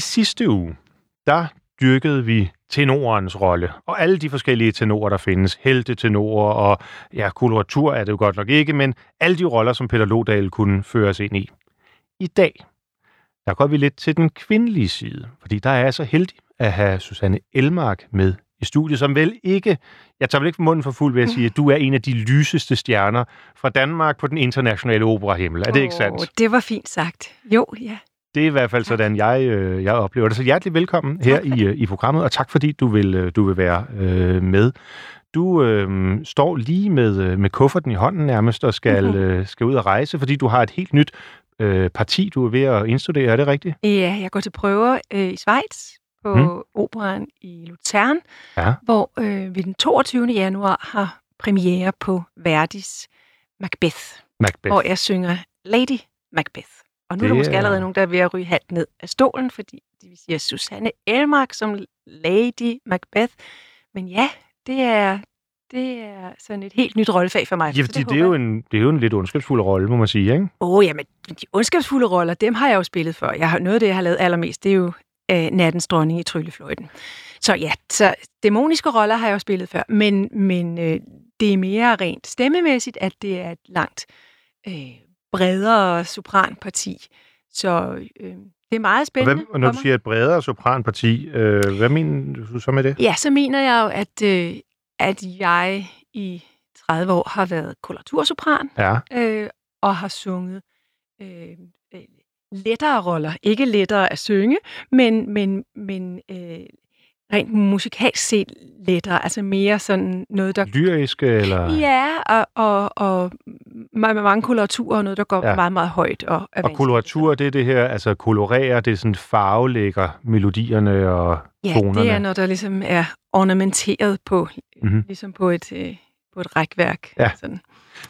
I sidste uge, der dyrkede vi tenorens rolle, og alle de forskellige tenorer, der findes, heltetenorer og ja, koloratur er det jo godt nok ikke, men alle de roller, som Peter Lodal kunne føres ind i. I dag, der går vi lidt til den kvindelige side, fordi der er jeg så heldig at have Susanne Elmark med i studiet, som vel ikke, jeg tager vel ikke munden for fuld ved at sige, at du er en af de lyseste stjerner fra Danmark på den internationale operahimmel. Er det oh, ikke sandt? Det var fint sagt. Jo, ja. Det er i hvert fald sådan, jeg, øh, jeg oplever det. Så hjertelig velkommen her i, øh, i programmet, og tak fordi du vil, øh, du vil være øh, med. Du øh, står lige med, øh, med kufferten i hånden nærmest og skal, mm-hmm. øh, skal ud og rejse, fordi du har et helt nyt øh, parti, du er ved at indstudere. Er det rigtigt? Ja, jeg går til prøver øh, i Schweiz på mm. operan i Luzern, ja. hvor øh, vi den 22. januar har premiere på Verdis Macbeth, Macbeth. hvor jeg synger Lady Macbeth. Og nu det er der måske allerede nogen, der er ved at ryge halvt ned af stolen, fordi de siger Susanne Elmark som Lady Macbeth. Men ja, det er, det er sådan et helt nyt rollefag for mig. Ja, fordi det, det, er jo en, det er jo en lidt ondskabsfuld rolle, må man sige, ikke? Åh, oh, jamen, de ondskabsfulde roller, dem har jeg jo spillet før. Jeg har, noget af det, jeg har lavet allermest, det er jo øh, Nattens dronning i Tryllefløjten. Så ja, så dæmoniske roller har jeg jo spillet før, men, men øh, det er mere rent stemmemæssigt, at det er et langt øh, bredere sopranparti. Så øh, det er meget spændende. Og, og når du siger et bredere sopranparti, øh, hvad mener du så med det? Ja, så mener jeg jo, at, øh, at jeg i 30 år har været koloratursopran ja. øh, og har sunget øh, øh, lettere roller. Ikke lettere at synge, men, men, men øh, rent musikalsk set lettere, altså mere sådan noget, der... Lyriske, eller? Ja, og, og, og med mange koloraturer og noget, der går ja. meget, meget højt. Og, og koloratur, det er det her, altså kolorere, det er sådan farvelægger melodierne og ja, tonerne. Ja, det er, når der ligesom er ornamenteret på, mm-hmm. ligesom på et, øh, på et rækværk. Ja. Sådan.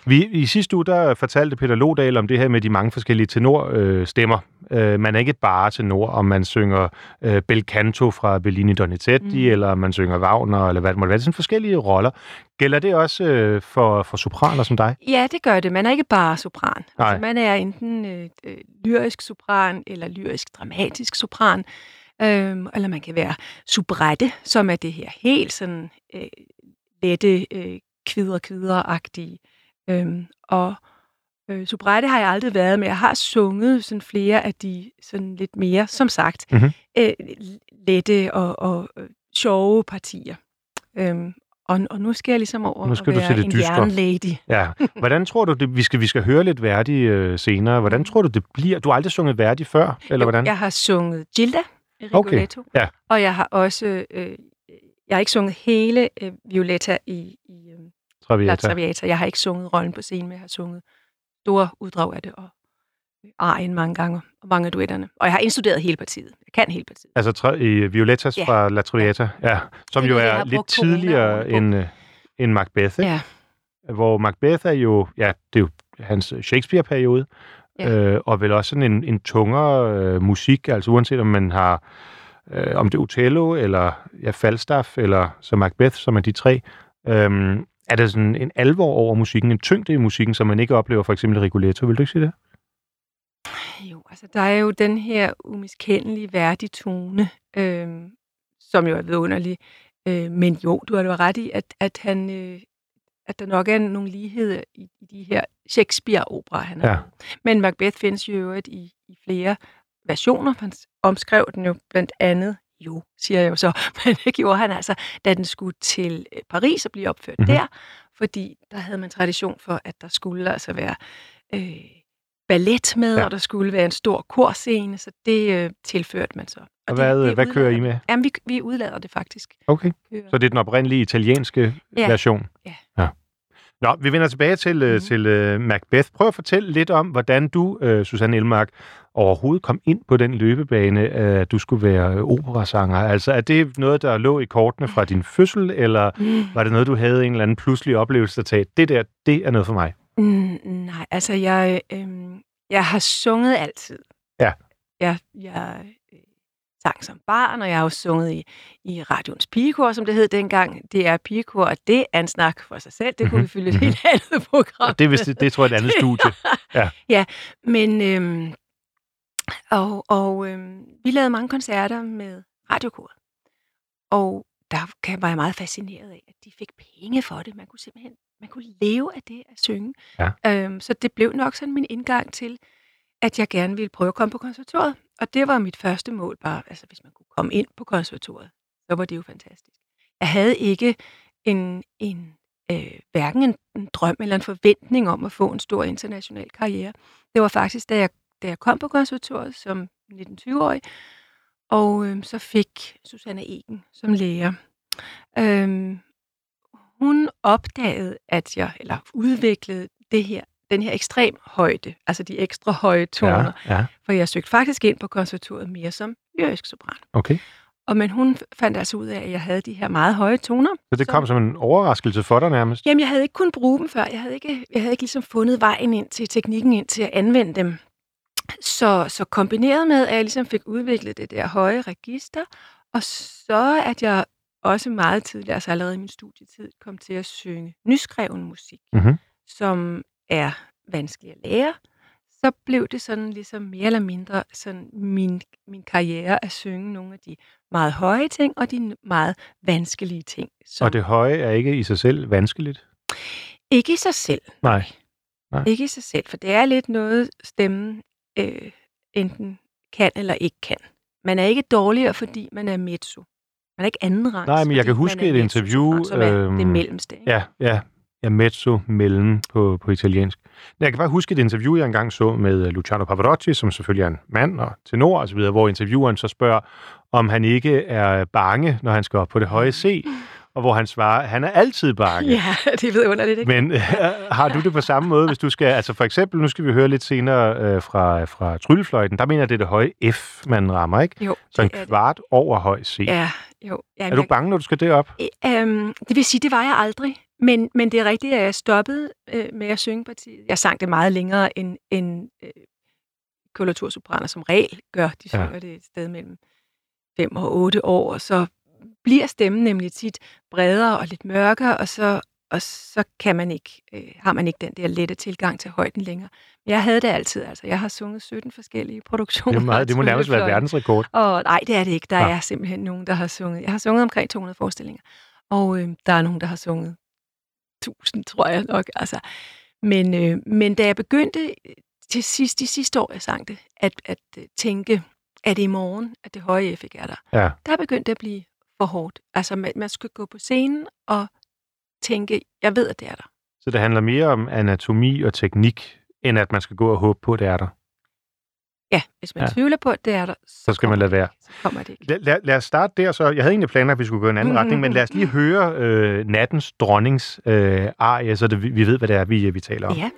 Vi, I sidste uge, der fortalte Peter Lodal om det her med de mange forskellige tenorstemmer. Øh, man er ikke bare tenor, om man synger øh, bel canto fra Bellini Donizetti, mm. eller man synger Wagner, eller hvad det måtte være. Det er sådan forskellige roller. Gælder det også øh, for, for sopraner som dig? Ja, det gør det. Man er ikke bare sopran. Altså, man er enten øh, øh, lyrisk sopran, eller lyrisk dramatisk sopran. Øhm, eller man kan være subrette, som er det her helt sådan øh, lette, øh, kvider-kvider-agtige Øhm, og øh, soubrette har jeg aldrig været, men jeg har sunget sådan flere af de sådan lidt mere, som sagt, mm-hmm. øh, lette og, og øh, sjove partier. Øhm, og, og nu skal jeg ligesom over nu skal at være du til det en jernlady. Ja. Hvordan tror du, det, vi, skal, vi skal høre lidt værdig øh, senere. Hvordan tror du, det bliver? Du har aldrig sunget værdig før, eller jo, hvordan? jeg har sunget Gilda i Rigoletto. Okay. Ja. Og jeg har også... Øh, jeg har ikke sunget hele øh, Violetta i, i Traviata. La Traviata. Jeg har ikke sunget rollen på scenen, men jeg har sunget store uddrag af det, og arien mange gange, og mange af duetterne. Og jeg har indstuderet hele partiet. Jeg kan hele partiet. Altså tra- i Violettas ja. fra La Traviata, ja. ja. Som jo er lidt tidligere end, uh, end Macbeth, ikke? Ja. Hvor Macbeth er jo, ja, det er jo hans Shakespeare-periode, ja. øh, og vel også sådan en, en tungere øh, musik, altså uanset om man har, øh, om det er Otello, eller ja, Falstaff, eller så Macbeth, som er de tre, øhm, er der sådan en alvor over musikken, en tyngde i musikken, som man ikke oplever for eksempel Rigoletto. Vil du ikke sige det? Jo, altså der er jo den her umiskendelige værdige tone, øh, som jo er vidunderlig. Øh, men jo, du har jo ret i, at, at, han, øh, at der nok er nogle ligheder i, i de her Shakespeare-opera, han har. Ja. Men Macbeth findes jo i, i flere versioner. Han omskrev den jo blandt andet jo, siger jeg jo så, men det gjorde han altså, da den skulle til øh, Paris og blive opført mm-hmm. der, fordi der havde man tradition for, at der skulle altså være øh, ballet med, ja. og der skulle være en stor korscene, så det øh, tilførte man så. Og, og hvad, det, det hvad kører I med? Jamen, vi, vi udlader det faktisk. Okay, så det er den oprindelige italienske ja. version? Ja. ja. Nå, vi vender tilbage til, mm. til uh, Macbeth. Prøv at fortælle lidt om, hvordan du, uh, Susanne Elmark, overhovedet kom ind på den løbebane, at du skulle være operasanger. Altså, er det noget, der lå i kortene fra din fødsel, eller mm. var det noget, du havde en eller anden pludselig oplevelse, at det der, det er noget for mig? Mm, nej, altså, jeg, øh, jeg har sunget altid. Ja. Jeg, jeg sang som barn, og jeg har også sunget i, i radions pigekor, som det hed dengang. Det er pigekor, og det er en snak for sig selv. Det kunne vi fylde et helt andet program. Og det, vist, det tror jeg er et andet studie. Ja, ja men øhm, Og, og øh, vi lavede mange koncerter med radiokoret. Og der var jeg meget fascineret af, at de fik penge for det. Man kunne simpelthen man kunne leve af det at synge. Ja. Øhm, så det blev nok sådan min indgang til, at jeg gerne ville prøve at komme på konservatoriet. Og det var mit første mål, bare altså, hvis man kunne komme ind på konservatoriet, så var det jo fantastisk. Jeg havde ikke en, en øh, hverken en, en drøm eller en forventning om at få en stor international karriere. Det var faktisk, da jeg, da jeg kom på konservatoriet som 19-20-årig, og øh, så fik Susanne Egen som lærer. Øh, hun opdagede, at jeg, eller udviklede det her, den her ekstrem højde, altså de ekstra høje toner. Ja, ja. For jeg søgte faktisk ind på konservatoriet mere som lyrisk sopran. Okay. Og men hun fandt altså ud af, at jeg havde de her meget høje toner. Så det kom som en overraskelse for dig nærmest? Jamen, jeg havde ikke kunnet bruge dem før. Jeg havde ikke, jeg havde ikke ligesom fundet vejen ind til teknikken ind til at anvende dem. Så, så kombineret med, at jeg ligesom fik udviklet det der høje register, og så at jeg også meget tidligere, altså allerede i min studietid, kom til at synge nyskreven musik, mm-hmm. som er vanskelig at lære, så blev det sådan ligesom mere eller mindre sådan min, min karriere at synge nogle af de meget høje ting og de meget vanskelige ting. Som og det høje er ikke i sig selv vanskeligt? Ikke i sig selv. Nej. Nej. Ikke i sig selv, for det er lidt noget, stemmen øh, enten kan eller ikke kan. Man er ikke dårligere, fordi man er mezzo. Man er ikke anden rang. Nej, men jeg kan huske et interview... Mezzo, øh, det mellemste. Ikke? Ja, ja. Ja, mezzo mellem på, på italiensk. Jeg kan bare huske et interview, jeg engang så med øh, Luciano Pavarotti, som selvfølgelig er en mand og tenor osv., hvor intervieweren så spørger, om han ikke er bange, når han skal op på det høje C. Og hvor han svarer, han er altid bange. Ja, det er vidunderligt, ikke? Men øh, har du det på samme måde, hvis du skal... Altså for eksempel, nu skal vi høre lidt senere øh, fra, fra Tryllefløjten. Der mener det er det høje F, man rammer, ikke? Jo, Så en kvart det. over høj C. Ja, jo. Ja, er du bange, når du skal derop? Øhm, det vil sige, det var jeg aldrig. Men, men det er rigtigt, at jeg stoppede øh, med at synge partiet. Jeg sang det meget længere, end, end øh, kolotursopraner som regel gør. De synger ja. det et sted mellem 5 og 8 år, og så bliver stemmen nemlig tit bredere og lidt mørkere, og så, og så kan man ikke, øh, har man ikke den der lette tilgang til højden længere. Men jeg havde det altid. Altså, jeg har sunget 17 forskellige produktioner. Det, meget, det må nærmest være verdensrekord. Og, nej, det er det ikke. Der ja. er simpelthen nogen, der har sunget. Jeg har sunget omkring 200 forestillinger. Og øh, der er nogen, der har sunget 1000, tror jeg nok. Altså. Men, øh, men da jeg begyndte til sidst, de sidste år, jeg sang det, at, at tænke, at det i morgen, at det høje F ikke er der, ja. der begyndte det at blive for hårdt. Altså, man, man skulle gå på scenen og tænke, jeg ved, at det er der. Så det handler mere om anatomi og teknik, end at man skal gå og håbe på, at det er der? Ja, hvis man ja. tvivler på, at det er der, så, så skal man lade være. Så kommer det ikke. Lad, lad, lad os starte der så. Jeg havde egentlig planer, at vi skulle gå i en anden mm-hmm. retning, men lad os lige høre øh, nattens dronnings øh, arie, så det, vi, vi ved, hvad det er, vi, vi taler om. Ja.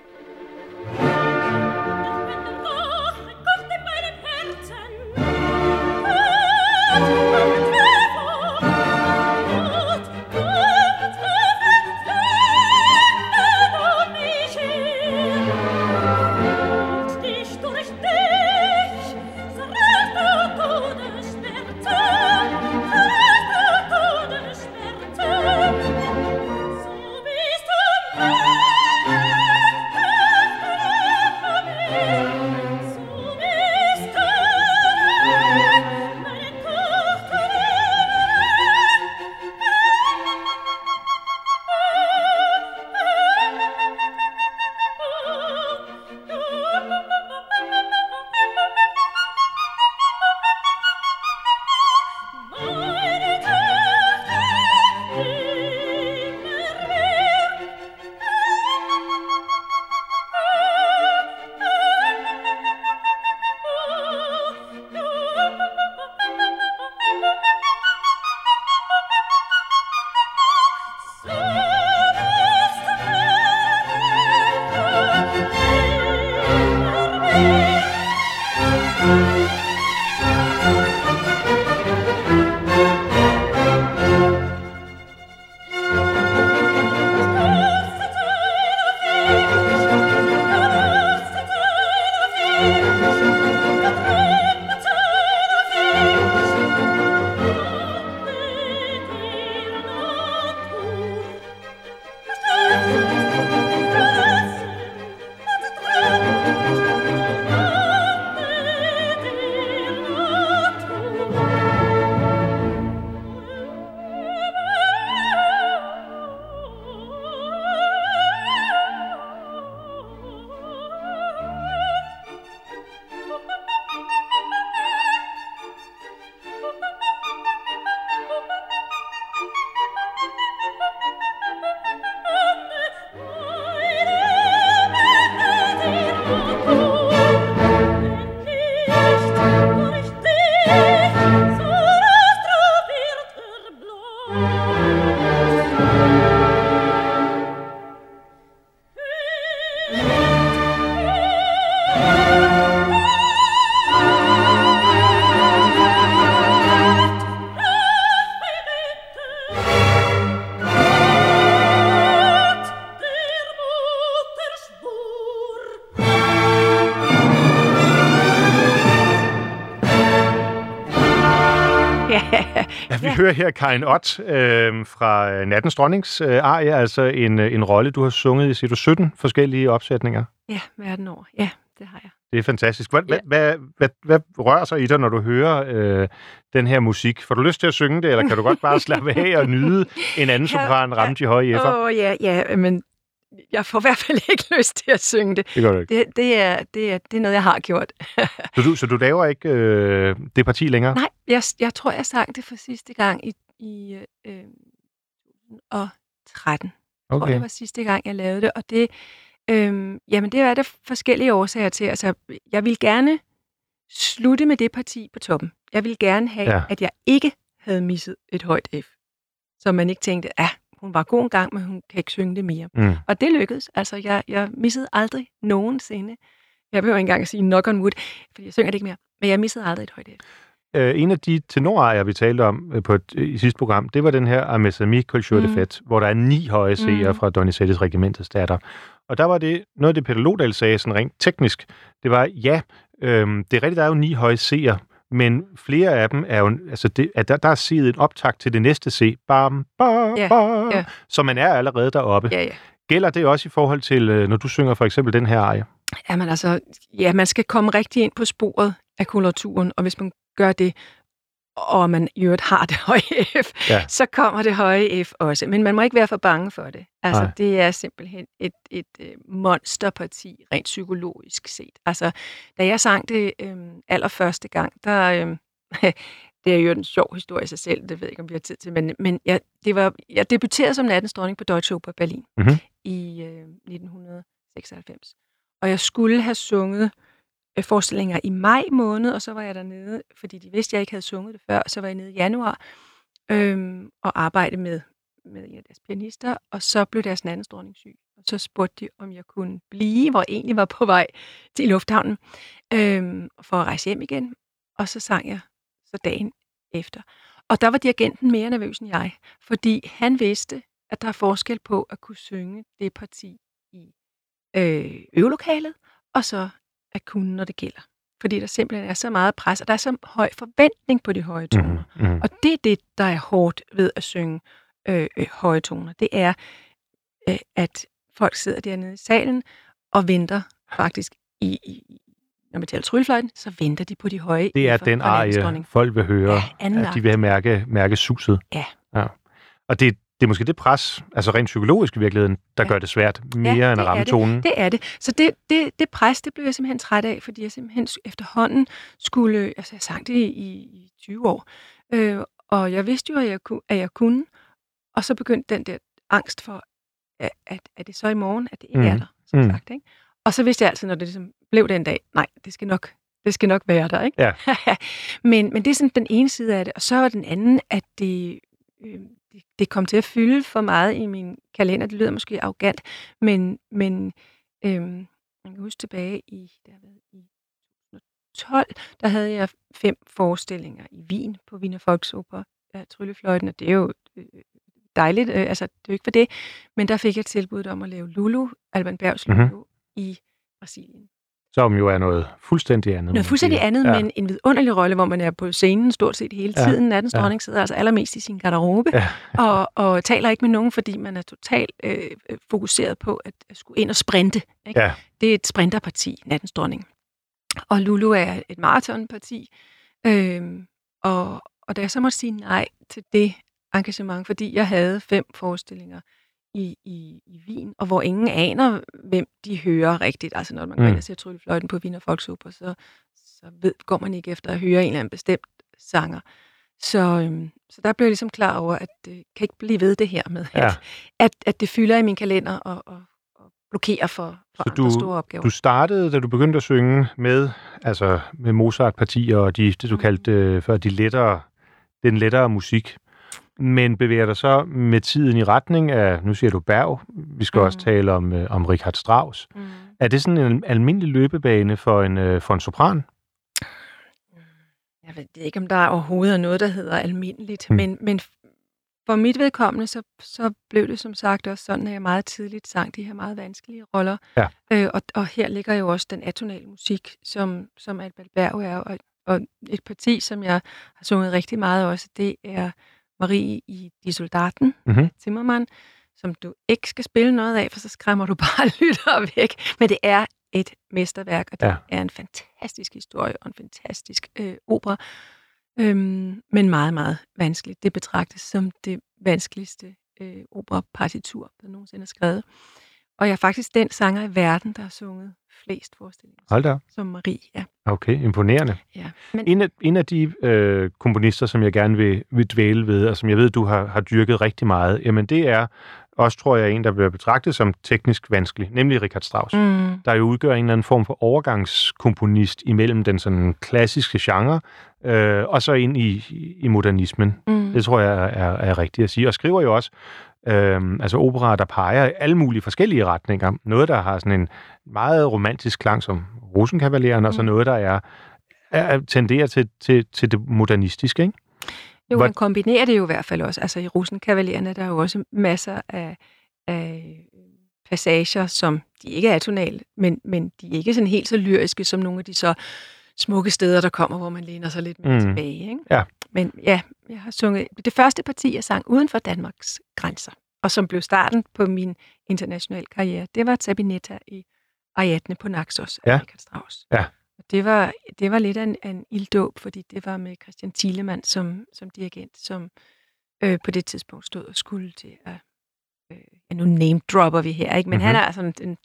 hører her Karin Ott øh, fra Nattens Dronnings øh, arie, altså en, en rolle, du har sunget i, siger du, 17 forskellige opsætninger? Ja, verden over. Ja, det har jeg. Det er fantastisk. Hvad, ja. hvad, hvad, hvad rører sig i dig, når du hører øh, den her musik? Får du lyst til at synge det, eller kan du godt bare slappe af og nyde en anden sopran ramme de høje F'er? Åh, oh, ja, ja, men jeg får i hvert fald ikke lyst til at synge det. Det, gør du ikke. det, det, er, det, er, det er noget, jeg har gjort. så, du, så du laver ikke øh, det parti længere? Nej, jeg, jeg tror, jeg sang det for sidste gang i, i øh, 2013. Okay. Jeg tror, det var sidste gang, jeg lavede det, og det Øhm, jamen, det er der forskellige årsager til. Altså, jeg vil gerne slutte med det parti på toppen. Jeg vil gerne have, ja. at jeg ikke havde misset et højt F. Så man ikke tænkte, ah, hun var god en gang, men hun kan ikke synge det mere. Mm. Og det lykkedes. Altså, jeg, jeg missede aldrig nogensinde. Jeg behøver ikke engang at sige knock on wood, fordi jeg synger det ikke mere. Men jeg missede aldrig et højt F. Uh, en af de tenorejer, vi talte om uh, på et, uh, i sidste program, det var den her Amesami Culture mm. de Fête, hvor der er ni høje seere mm. fra Donizettis regimentets datter. Og der var det, noget af det Peter Lodal sagde sådan rent teknisk, det var, ja, øhm, det er rigtigt, der er jo ni høje C'er, men flere af dem er jo, altså det, at der, der er set en optakt til det næste C, bam, bam, ja, bam, ja. så man er allerede deroppe. Ja, ja. Gælder det også i forhold til, øh, når du synger for eksempel den her arie? Jamen altså, ja, man skal komme rigtig ind på sporet af koloraturen, og hvis man gør det, og man i øvrigt har det høje F, ja. så kommer det høje F også. Men man må ikke være for bange for det. Altså, Nej. det er simpelthen et, et, et øh, monsterparti, rent psykologisk set. Altså, da jeg sang det øhm, allerførste gang, der... Øhm, det er jo en sjov historie i sig selv, det ved jeg ikke, om vi har tid til, men, men jeg, det var, jeg debuterede som nattens dronning på Deutsche Oper Berlin mm-hmm. i øh, 1996. Og jeg skulle have sunget Øh, Øh, forestillinger i maj måned, og så var jeg dernede, fordi de vidste, at jeg ikke havde sunget det før, så var jeg nede i januar øhm, og arbejde med, med en af deres pianister, og så blev deres anden dronning syg. Og så spurgte de, om jeg kunne blive, hvor jeg egentlig var på vej til lufthavnen, øhm, for at rejse hjem igen. Og så sang jeg så dagen efter. Og der var dirigenten mere nervøs end jeg, fordi han vidste, at der er forskel på at kunne synge det parti i øh, øvelokalet, og så at kunne, når det gælder. Fordi der simpelthen er så meget pres, og der er så høj forventning på de høje toner. Mm, mm. Og det er det, der er hårdt ved at synge øh, øh, høje toner. Det er, øh, at folk sidder dernede i salen og venter faktisk i, i når man taler tryllefløjten, så venter de på de høje. Det er den arie, folk vil høre, ja, at de vil have mærke, mærke suset. Ja. ja. Og det, det er måske det pres, altså rent psykologisk i virkeligheden, der ja. gør det svært mere ja, end at ramme tonen. Det er det. Så det, det, det pres, det blev jeg simpelthen træt af, fordi jeg simpelthen efterhånden skulle, altså jeg sang det i, i 20 år, øh, og jeg vidste jo, at jeg, at jeg kunne, og så begyndte den der angst for, at, at, at det så i morgen, at det ikke mm. er der, som mm. sagt. Ikke? Og så vidste jeg altid, når det ligesom blev den dag, nej, det skal nok, det skal nok være der, ikke? Ja. men, men det er sådan den ene side af det, og så var den anden, at det, øh, det, det kom til at fylde for meget i min kalender. Det lyder måske arrogant, men, men øhm, jeg kan huske tilbage i, der været i 2012, der havde jeg fem forestillinger i Wien på Wiener Volksoper af Tryllefløjten, og det er jo øh, dejligt, øh, altså det er jo ikke for det, men der fik jeg tilbud om at lave Lulu, Alban Bergs Lulu, mm-hmm. i Brasilien som jo er noget fuldstændig andet. Noget fuldstændig andet, ja. men en vidunderlig rolle, hvor man er på scenen stort set hele tiden. Ja. Nattens ja. dronning sidder altså allermest i sin garderobe, ja. og, og taler ikke med nogen, fordi man er totalt øh, fokuseret på at, at skulle ind og sprinte. Ikke? Ja. Det er et sprinterparti, Nattens dronning. Og Lulu er et maratonparti, øh, og, og da jeg så måtte sige nej til det engagement, fordi jeg havde fem forestillinger, i, i, i Wien, og hvor ingen aner, hvem de hører rigtigt. Altså når man går ind mm. og ser Tryllefløjten på Wiener Volksoper, så, så ved, går man ikke efter at høre en eller anden bestemt sanger. Så, øhm, så der blev jeg ligesom klar over, at det øh, kan ikke blive ved det her med, ja. at, at, at det fylder i min kalender og, og, og blokerer for, for så andre du, store opgaver. du startede, da du begyndte at synge med, altså med Mozart-partier og de, det, du mm. kaldte øh, før de lettere, den lettere musik men bevæger dig så med tiden i retning af, nu siger du Berg, vi skal mm. også tale om, øh, om Richard Strauss. Mm. Er det sådan en almindelig løbebane for en, øh, for en sopran? Jeg ved ikke, om der overhovedet er noget, der hedder almindeligt, mm. men, men for mit vedkommende, så, så blev det som sagt også sådan, at jeg meget tidligt sang de her meget vanskelige roller. Ja. Øh, og, og her ligger jo også den atonale musik, som, som Albert Berg er, og og et parti, som jeg har sunget rigtig meget også, det er Marie i De Soldaten, Mhm. Zimmermann, som du ikke skal spille noget af, for så skræmmer du bare lyttere væk. Men det er et mesterværk, og det ja. er en fantastisk historie og en fantastisk øh, opera. Øhm, men meget, meget vanskeligt. Det betragtes som det vanskeligste øh, operapartitur, der nogensinde er skrevet. Og jeg er faktisk den sanger i verden, der har sunget flest forestillinger, Hold da som Marie. Ja. Okay, imponerende. ja. Men, En af, en af de øh, komponister, som jeg gerne vil, vil dvæle ved, og som jeg ved, du har, har dyrket rigtig meget, jamen det er også, tror jeg, en, der bliver betragtet som teknisk vanskelig, nemlig Richard Strauss. mm, der jo udgør en eller anden form for overgangskomponist imellem den sådan klassiske genre, øh, og så ind i, i modernismen. mm, Det tror jeg er, er, er rigtigt at sige. Og skriver jo også øh, altså operaer, der peger i alle mulige forskellige retninger. Noget, der har sådan en meget romantisk klang som Rosenkavaleren, og så Mm. noget, der er, er tenderer til, til, til det modernistiske, ikke? jo, Hvor- han kombinerer det jo i hvert fald også. Altså i Rosenkavalerne, der er jo også masser af, af passager, som de ikke er atonale, men, men de er ikke sådan helt så lyriske som nogle af de så smukke steder, der kommer, hvor man læner sig lidt mere Mm. mm. tilbage. Ikke? Ja. Men ja, jeg har sunget det første parti, jeg sang uden for Danmarks grænser, og som blev starten på min internationale karriere, det var Tabinetta i Ariadne på Naxos af Ja. Richard Strauss. Ja. Og det var, det var lidt af en, af en ilddåb, fordi det var med Christian Thielemann som, som dirigent, som øh, på det tidspunkt stod og skulle til at... Øh, ja, nu name dropper vi her, ikke? men Mhm. mm-hmm. han er altså en, en,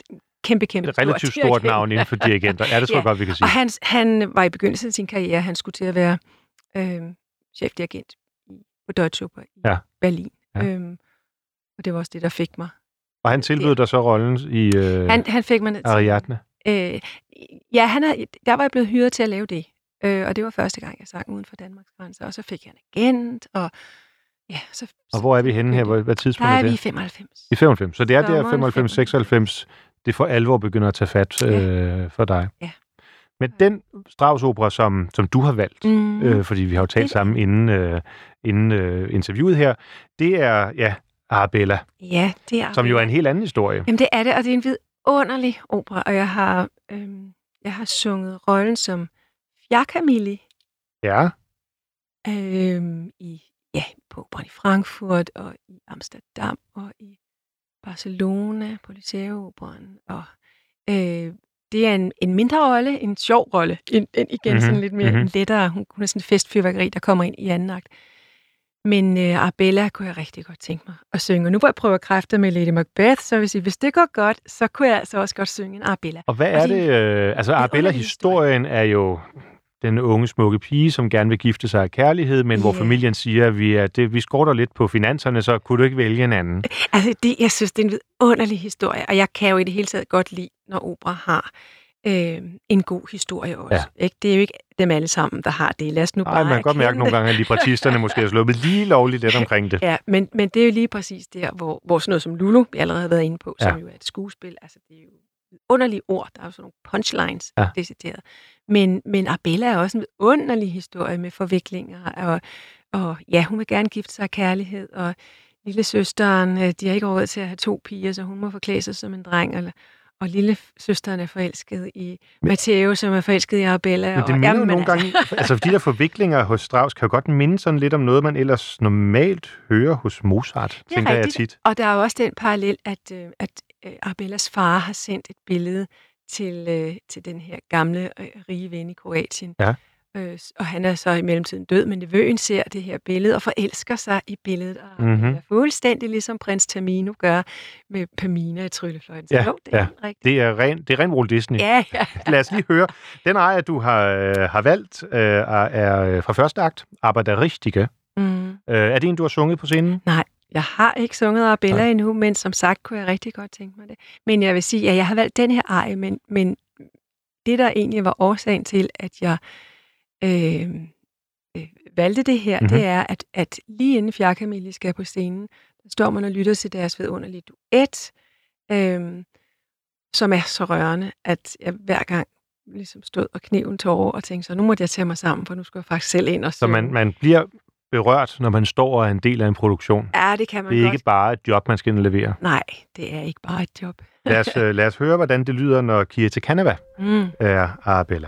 kæmpe, kæmpe Et relativt stor stort navn inden for dirigenter. Ja, det tror jeg Ja. godt, vi kan sige. Og han, han var i begyndelsen af sin karriere, han skulle til at være øh, chefdirigent på Deutsche Oper i Ja. Berlin. Ja. Øhm, og det var også det, der fik mig. Og han tilbød dig så rollen i øh, Han, han fik mig ned til... Ariadne. Øh, ja, han er, der var jeg blevet hyret til at lave det. Øh, og det var første gang, jeg sang uden for Danmarks grænser. Og så fik jeg en agent, og ja, så... Og hvor er vi henne her? Hvad, hvad Der tidspunkt er er vi i det? 95. I 95. Så det er der Sommeren 95-96, det for alvor begynder at tage fat øh, for dig. Ja. Men den Strauss-opera, som, som du har valgt, mm. Øh, fordi vi har jo talt sammen inden, øh, inden øh, interviewet her, det er, ja, Arabella, ja, det er som jo er en helt anden historie. Jamen det er det, og det er en vidunderlig opera, og jeg har, øhm, jeg har sunget rollen som Fjerkamili Ja, øhm, i, ja, på operan i Frankfurt, og i Amsterdam, og i Barcelona, på Liceo-operaen, og øh, det er en, en mindre rolle, en sjov rolle, en, en, igen Mhm, mm-hmm, sådan lidt mere mhm. mm-hmm. lettere, hun, hun er sådan en festfyrværkeri, der kommer ind i anden akt. Men øh, Arbella kunne jeg rigtig godt tænke mig at synge. Og nu hvor jeg prøver kræfter med Lady Macbeth, så vil jeg sige, hvis det går godt, så kunne jeg altså også godt synge en Arbella. og hvad Og er det er det? Øh, altså, Arabella-historien er jo den unge, smukke pige, som gerne vil gifte sig af kærlighed, men hvor Ja. familien siger, at vi, er, det, vi skorter lidt på finanserne, så kunne du ikke vælge en anden. Altså, det, jeg synes, det er en vidunderlig historie, og jeg kan jo i det hele taget godt lide, når opera har øh, en god historie også. Ja. Ikke? Det er jo ikke dem alle sammen, der har det. Lad os nu Nej, bare man kan godt mærke nogle gange, at librettisterne måske har sluppet lige lovligt lidt omkring det. Ja, men, men det er jo lige præcis der, hvor, hvor sådan noget som Lulu, vi allerede har været inde på, som Ja. jo er et skuespil, altså det er jo underlige ord, der er jo sådan nogle punchlines ja. decideret. Men, men Arbella er også en underlig historie med forviklinger, og, og ja, hun vil gerne gifte sig af kærlighed, og lille søsteren, øh, de har ikke råd til at have to piger, så hun må forklæde sig som en dreng, eller, og lille søsteren er forelsket i Matteo, som er forelsket i Arabella. Men det og, minder jo jamen, nogle gange, altså de der forviklinger hos Strauss kan jo godt minde sådan lidt om noget, man ellers normalt hører hos Mozart, er tænker jeg rigtigt. tit. Og der er jo også den parallel, at, øh, at øh, Arabellas far har sendt et billede til, øh, til den her gamle, øh, rige ven i Kroatien. Ja. Øh, og han er så i mellemtiden død, men nevøen ser det her billede og forelsker sig i billedet. Og Mhm. mm-hmm. fuldstændig ligesom prins Tamino gør med Pamina i Tryllefløjten. Ja, jo, det er ja. rigtigt. Det er ren, det er ren Walt Disney. Ja, ja. Lad os lige høre. Den ejer, du har, øh, har valgt, øh, er, er øh, fra første akt, Aber der Richtige. Mm. Øh, er det en, du har sunget på scenen? Jeg har ikke sunget Arabella Nej. endnu, men som sagt kunne jeg rigtig godt tænke mig det. Men jeg vil sige, at jeg har valgt den her arie, men, men det, der egentlig var årsagen til, at jeg øh, øh, valgte det her, Mhm. mm-hmm. det er, at, at lige inden Fjerkamilie skal på scenen, der står man og lytter til deres vidunderlige duet, øh, som er så rørende, at jeg hver gang ligesom stod og knev en tårer og tænkte så, nu måtte jeg tage mig sammen, for nu skulle jeg faktisk selv ind og Så synge. man, man bliver berørt, når man står og er en del af en produktion. Ja, det kan man Det er godt. ikke bare et job, man skal levere. Nej, det er ikke bare et job. Lad os, øh, lad os høre, hvordan det lyder, når Kiete Canava Mm. er Arabella.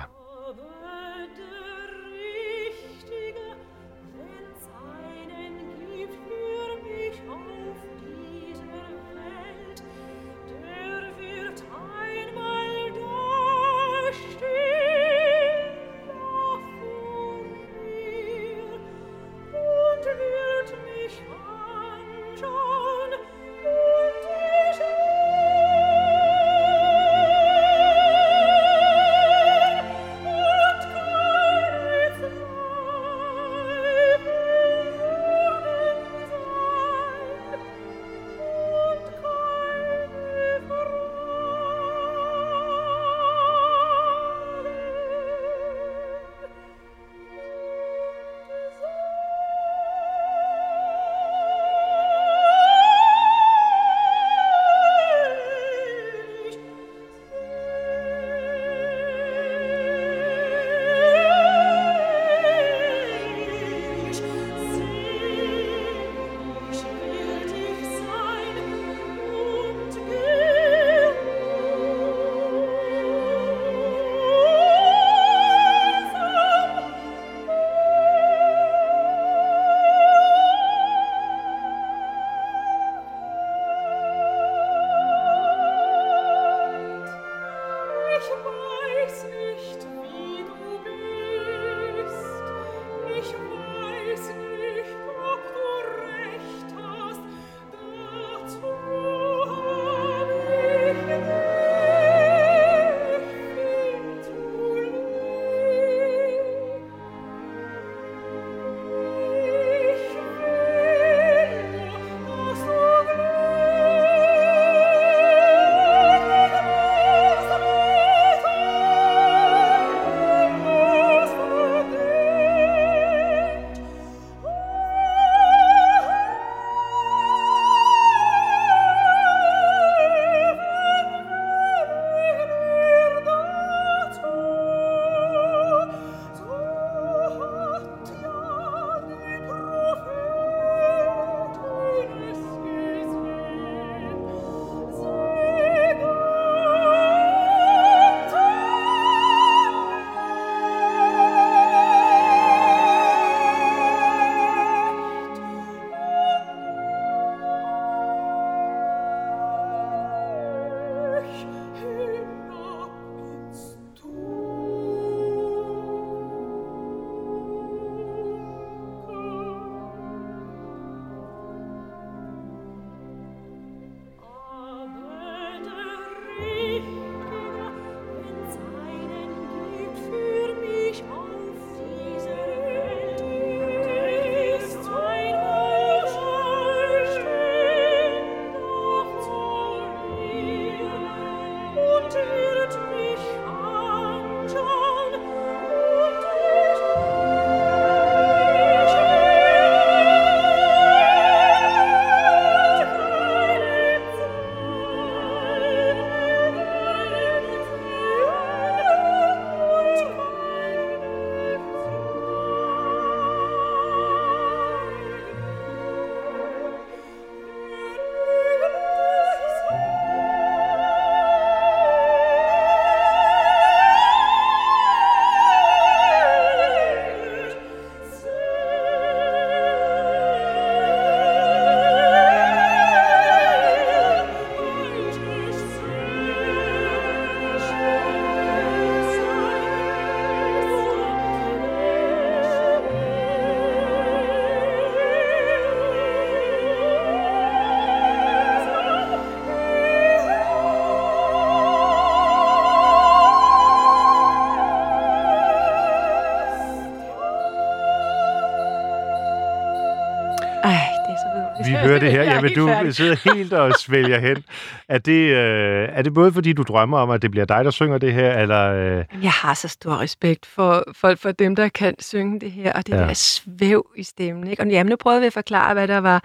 Jamen, du færdig. sidder helt og svælger hen. Er det, øh, er det både fordi, du drømmer om, at det bliver dig, der synger det her, eller... Øh... Jeg har så stor respekt for, for, for dem, der kan synge det her, og det ja. der svæv i stemmen. Ikke? Og jamen, nu prøvede vi at forklare, hvad der var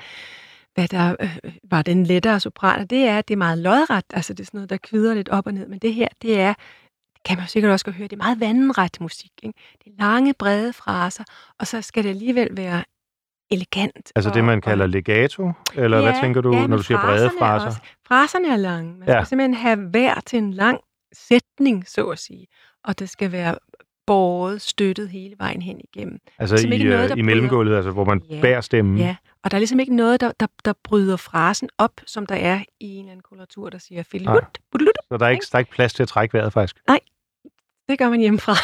hvad der øh, var den lettere sopran, og det er, at det er meget lodret, altså det er sådan noget, der kvider lidt op og ned, men det her, det er, kan man sikkert også godt høre, det er meget vandret musik, ikke? det er lange, brede fraser, og så skal det alligevel være elegant. Altså det, man kalder legato? Eller ja, hvad tænker du, ja, når du siger brede fraser? Også. Fraserne er lange. Man ja. skal simpelthen have hver til en lang sætning, så at sige. Og det skal være båret, støttet hele vejen hen igennem. Altså i, noget, øh, i mellemgulvet, altså, hvor man ja, bærer stemmen? Ja, og der er ligesom ikke noget, der, der, der bryder frasen op, som der er i en eller anden koloratur, der siger filut, Så der er, ikke, der er ikke plads til at trække vejret, faktisk? Nej, det gør man hjemmefra.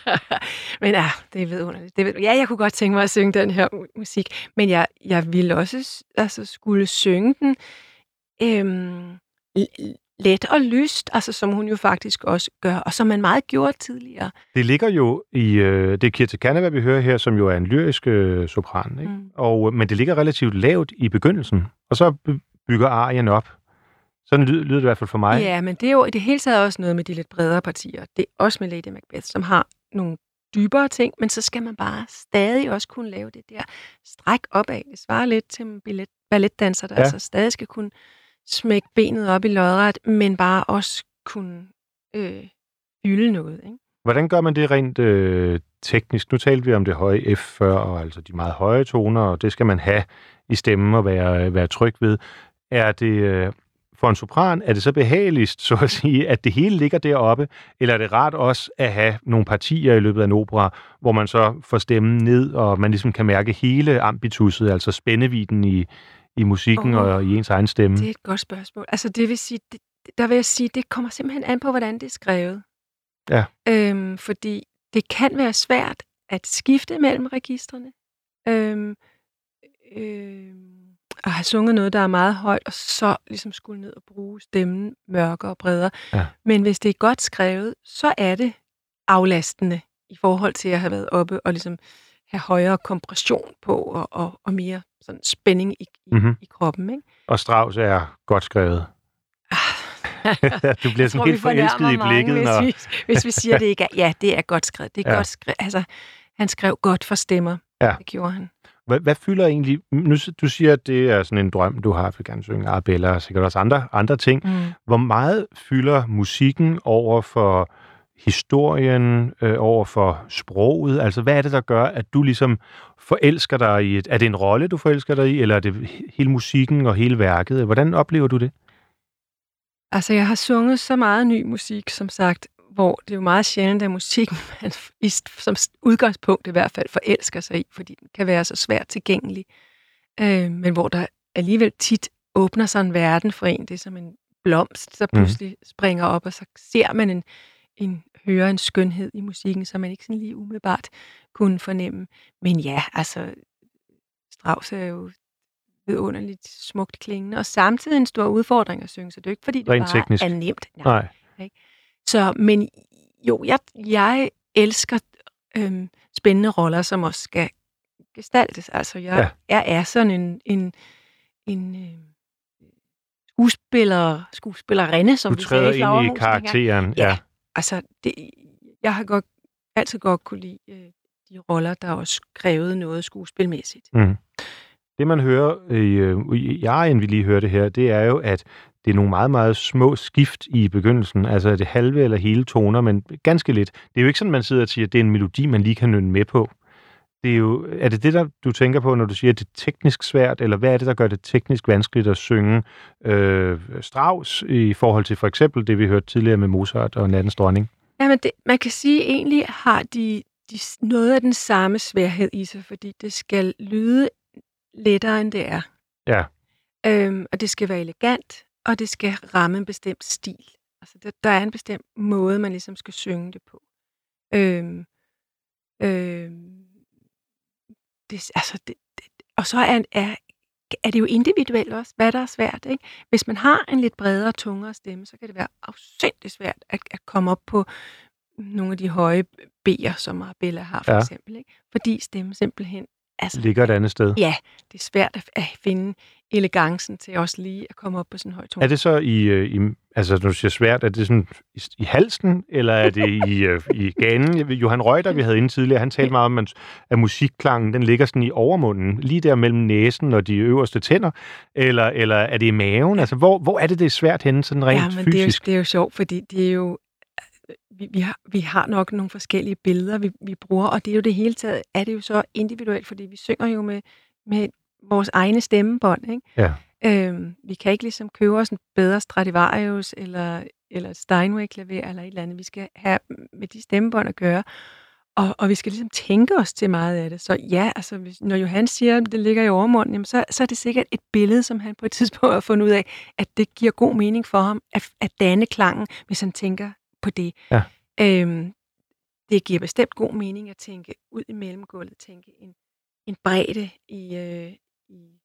men ja, det er vidunderligt. Det ved, ja, jeg kunne godt tænke mig at synge den her musik, men jeg, jeg ville også altså, skulle synge den øhm, let og lyst, altså som hun jo faktisk også gør, og som man meget gjorde tidligere. Det ligger jo i, øh, det er Kirte Kaneva, vi hører her, som jo er en lyrisk øh, sopran, ikke? Mm. Og, men det ligger relativt lavt i begyndelsen, og så bygger arien op. Sådan lyder, lyder det i hvert fald for mig. Ja, men det er jo i det hele taget også noget med de lidt bredere partier. Det er også med Lady Macbeth, som har nogle dybere ting, men så skal man bare stadig også kunne lave det der stræk opad. Det svarer lidt til en ballet, balletdanser, der ja. altså stadig skal kunne smække benet op i lodret, men bare også kunne øh, fylde noget. Ikke? Hvordan gør man det rent øh, teknisk? Nu talte vi om det høje F før, og altså de meget høje toner, og det skal man have i stemmen og være, være tryg ved. Er det, øh, for en sopran, er det så behageligst, så at sige, at det hele ligger deroppe, eller er det rart også at have nogle partier i løbet af en opera, hvor man så får stemmen ned, og man ligesom kan mærke hele ambitusset, altså spændeviden i, i musikken oh, og i ens egen stemme? Det er et godt spørgsmål. Altså det vil sige, det, der vil jeg sige, det kommer simpelthen an på, hvordan det er skrevet. Ja. Øhm, fordi det kan være svært at skifte mellem registrene. Øhm, øhm, at have sunget noget, der er meget højt, og så ligesom skulle ned og bruge stemmen mørkere og bredere. Ja. Men hvis det er godt skrevet, så er det aflastende i forhold til at have været oppe og ligesom have højere kompression på og, og, og mere sådan spænding i, i, mm-hmm. i kroppen. Ikke? Og Strauss er godt skrevet. du bliver sådan helt forelsket i blikket. Mange, når... hvis, vi, hvis vi siger, det ikke er, ja, det er godt skrevet. Det er ja. godt skrevet. Altså, han skrev godt for stemmer. Ja. Det gjorde han. Hvad, hvad fylder egentlig... Nu, du siger, at det er sådan en drøm, du har, for gerne synge Arabella og sikkert også andre, andre ting. Mm. Hvor meget fylder musikken over for historien, øh, over for sproget? Altså, hvad er det, der gør, at du ligesom forelsker dig i et... Er det en rolle, du forelsker dig i, eller er det hele musikken og hele værket? Hvordan oplever du det? Altså, jeg har sunget så meget ny musik, som sagt, hvor det er jo meget sjældent, at musik, man som udgangspunkt i hvert fald forelsker sig i, fordi den kan være så svært tilgængelig, øh, men hvor der alligevel tit åbner sig en verden for en. Det er som en blomst, der mhm. pludselig mm. springer op, og så ser man en, en, hører en skønhed i musikken, som man ikke sådan lige umiddelbart kunne fornemme. Men ja, altså, Strauss er jo vidunderligt smukt klingende, og samtidig en stor udfordring at synge, så det er jo ikke, fordi det Rent bare teknisk. er nemt. Nej. Nej. Så, men jo, jeg, jeg elsker øhm, spændende roller, som også skal gestaltes. Altså, jeg, ja. jeg er sådan en, en, en øh, skuespiller, skuespillerinde, som du træder sagde, ind i karakteren. Ja, ja. altså, det, jeg har godt, altid godt kunne lide øh, de roller, der også krævede noget skuespilmæssigt. Mm. Det, man hører i, øh, i Arjen, vi lige hørte her, det er jo, at det er nogle meget, meget små skift i begyndelsen. Altså det halve eller hele toner, men ganske lidt. Det er jo ikke sådan, man sidder og siger, at det er en melodi, man lige kan nynne med på. Det er, jo, er det det, der du tænker på, når du siger, at det er teknisk svært, eller hvad er det, der gør det teknisk vanskeligt at synge øh, Strauss i forhold til for eksempel det, vi hørte tidligere med Mozart og Nattens Dronning? Jamen, det, man kan sige, at egentlig har de, de noget af den samme sværhed i sig, fordi det skal lyde lettere, end det er. Ja. Øhm, og det skal være elegant, og det skal ramme en bestemt stil. Altså, der, der er en bestemt måde, man ligesom skal synge det på. Øhm, øhm, det, altså, det, det, og så er, er, er det jo individuelt også, hvad der er svært. Ikke? Hvis man har en lidt bredere, tungere stemme, så kan det være afsindig svært at, at komme op på nogle af de høje B'er, som Arabella har for ja. eksempel. Ikke? Fordi stemmen simpelthen altså, ligger et andet sted. Ja, det er svært at, at finde elegancen til også lige at komme op på sådan en høj tone. Er det så i, øh, i altså når du siger svært, er det sådan i, i halsen, eller er det i, øh, i ganen? Johan Reuter, vi havde inde tidligere, han talte meget om, at, at musikklangen, den ligger sådan i overmunden, lige der mellem næsen og de øverste tænder, eller, eller er det i maven? Altså, hvor, hvor er det, det er svært henne, sådan rent ja, men fysisk? Det er, jo, det er jo sjovt, fordi det er jo vi, vi, har, vi har nok nogle forskellige billeder, vi, vi bruger, og det er jo det hele taget, er det jo så individuelt, fordi vi synger jo med, med vores egne stemmebånd, ikke? Ja. Øhm, vi kan ikke ligesom købe os en bedre Stradivarius eller, eller Steinway-klaver eller et eller andet. Vi skal have med de stemmebånd at gøre, og, og vi skal ligesom tænke os til meget af det. Så ja, altså, hvis, når Johan siger, at det ligger i overmunden, jamen, så, så er det sikkert et billede, som han på et tidspunkt har fundet ud af, at det giver god mening for ham at, at danne klangen, hvis han tænker på det. Ja. Øhm, det giver bestemt god mening at tænke ud i mellemgulvet, tænke en, en bredde i, øh, i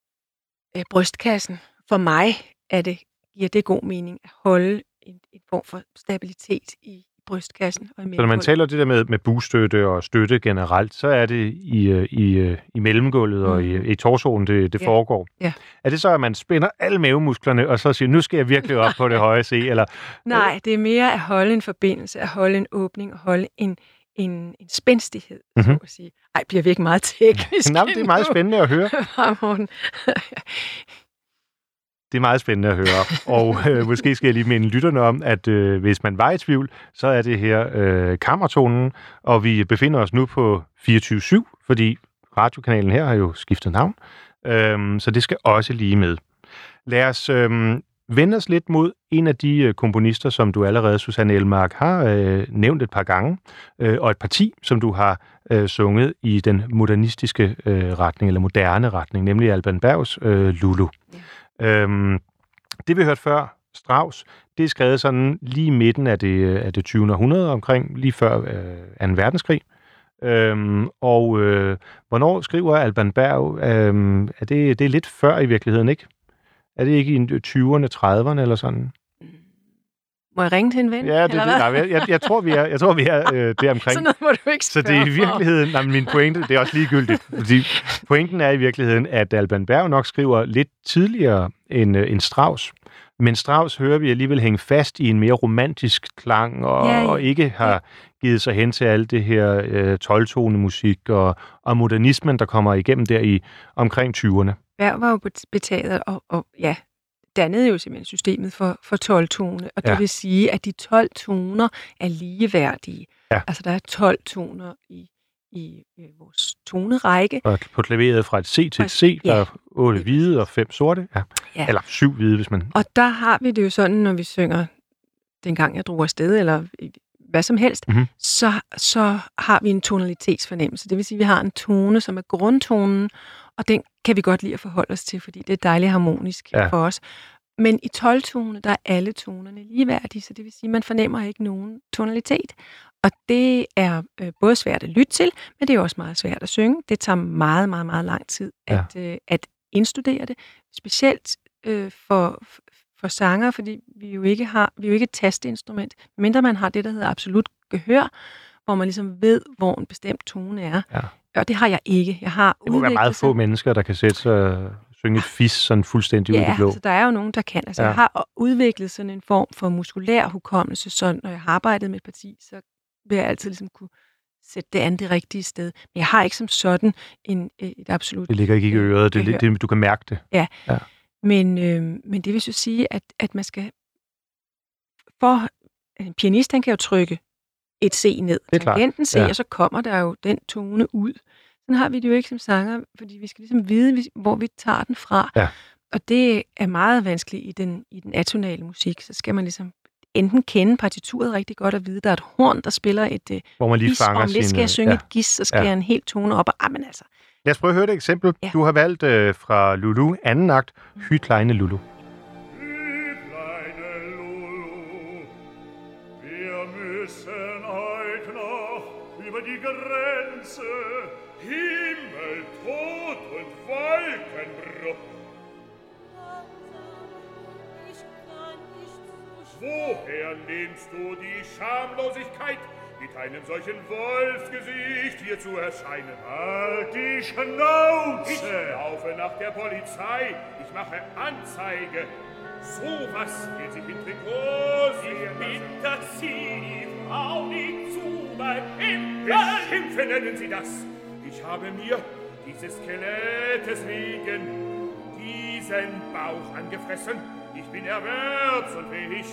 øh, brystkassen. For mig er det, giver det god mening at holde en, en form for stabilitet i brystkassen. Og i så når man taler det der med, med bugstøtte og støtte generelt, så er det i, øh, i, øh, i mellemgulvet mm. og i, i torsoen, det, det Ja. foregår. Ja. Er det så, at man spænder alle mavemusklerne, og så siger, nu skal jeg virkelig op på det høje C, eller Nej, det er mere at holde en forbindelse, at holde en åbning og holde en, en, en spændstighed, mm-hmm. Mhm. så at sige. Ej, bliver vi ikke meget teknisk Nå, det er meget spændende at høre. Det er meget spændende at høre. Og øh, måske skal jeg lige minde lytterne om, at øh, hvis man var i tvivl, så er det her øh, kammertonen, og vi befinder os nu på 24-7, fordi radiokanalen her har jo skiftet navn. Øhm, så det skal også lige med. Lad os øh, vende os lidt mod en af de øh, komponister, som du allerede, Susanne Elmark, har øh, nævnt et par gange, øh, og et parti, som du har øh, sunget i den modernistiske øh, retning, eller moderne retning, nemlig Alban Bergs øh, Lulu. Øhm, det vi hørte før, Strauss, det er skrevet sådan lige midten af det, øh, af det 20. århundrede, omkring lige før øh, 2. verdenskrig. Øhm, og øh, hvornår skriver Alban Berg? Øhm, er det, det er lidt før i virkeligheden, ikke? Er det ikke i 20'erne, 30'erne eller sådan? Må jeg ringe til en ven? Ja, det, det, nej, jeg, jeg, jeg tror, vi er, jeg tror, vi er øh, der omkring. Sådan noget må du ikke Så det er i virkeligheden, nej, min pointe, det er også ligegyldigt, fordi pointen er i virkeligheden, at Alban Berg nok skriver lidt tidligere end, øh, end Strauss. Men Strauss hører vi alligevel hænge fast i en mere romantisk klang, og, Ja, ja. og ikke har givet sig hen til alt det her øh, 12-tone musik og, og modernismen, der kommer igennem der i omkring 20'erne. Berg var jo bet- betaget og, og ja, dannede jo simpelthen systemet for, for 12 tone, og det Ja. vil sige, at de 12 toner er ligeværdige. Ja. Altså, der er 12 toner i, i øh, vores tonerække. Og på klaveret fra et C til et C, Ja. der er otte hvide og fem sorte. Ja. Ja. Eller syv hvide, hvis man... Og der har vi det jo sådan, når vi synger dengang jeg drog afsted, eller hvad som helst, Mhm. så, så har vi en tonalitetsfornemmelse. Det vil sige, at vi har en tone, som er grundtonen, og den kan vi godt lide at forholde os til, fordi det er dejligt harmonisk Ja. ja. for os. Men i 12-tone, der er alle tonerne ligeværdige, så det vil sige, at man fornemmer ikke nogen tonalitet. Og det er øh, både svært at lytte til, men det er også meget svært at synge. Det tager meget, meget, meget lang tid at, øh, at indstudere det. Specielt øh, for, for sanger, fordi vi jo ikke har, vi er jo ikke et tastinstrument, mindre man har det, der hedder absolut gehør, hvor man ligesom ved, hvor en bestemt tone er. Ja. Og det har jeg ikke. Jeg har Det må være meget få mennesker, der kan sætte sig synge et fis sådan fuldstændig ud i Ja, det blå. altså, der er jo nogen, der kan. Altså, Ja. ja. Jeg har udviklet sådan en form for muskulær hukommelse, så når jeg har arbejdet med et parti, så vil jeg altid ligesom kunne sætte det andet det rigtige sted. Men jeg har ikke som sådan en, et absolut... Det ligger ikke i øret, det, Gehør. det, du kan mærke det. Men, øh, men det vil så sige, at, at man skal... For en pianist, han kan jo trykke et C ned, tangenten C, ja. og så kommer der jo den tone ud. Sådan har vi det jo ikke som sanger, fordi vi skal ligesom vide, hvor vi tager den fra. Ja. Og det er meget vanskeligt i den, i den atonale musik. Så skal man ligesom enten kende partituret rigtig godt og vide, der er et horn, der spiller et øh, Hvor man lige gis, fanger og om lidt skal jeg synge ja. et gis, så skal Ja. jeg en hel tone op. Og, ah, men altså, Lad os prøve at høre et eksempel. Ja. Du har valgt øh, fra Lulu, anden akt, Hy kleine Lulu. Grenze, Himmel, Tod und Wolkenbruch. Woher nimmst du die Schamlosigkeit, mit einem solchen Wolfsgesicht hier zu erscheinen. Halt die Ich Schnauze! laufe nach der Polizei. Ich mache Anzeige. So was geht sich in Trikots. Ich bitte Sie, die Frau nicht zu beschimpfen. Beschimpfen nennen Sie das. Ich habe mir dieses Skelettes wegen diesen Bauch angefressen. Ich bin erwerbsunfähig.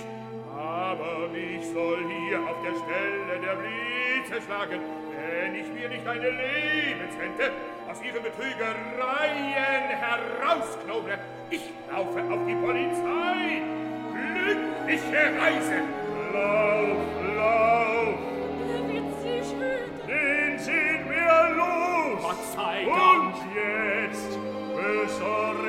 Aber mich soll hier auf der Stelle der Blitze schlagen, wenn ich mir nicht eine Lebensrente aus ihren Betrügereien herausknoble. Ich laufe auf die Polizei. Glückliche Reise. Lauf, lauf! Er wird sich hüten. Den sind wir los! Gott sei Und Dank. jetzt besorge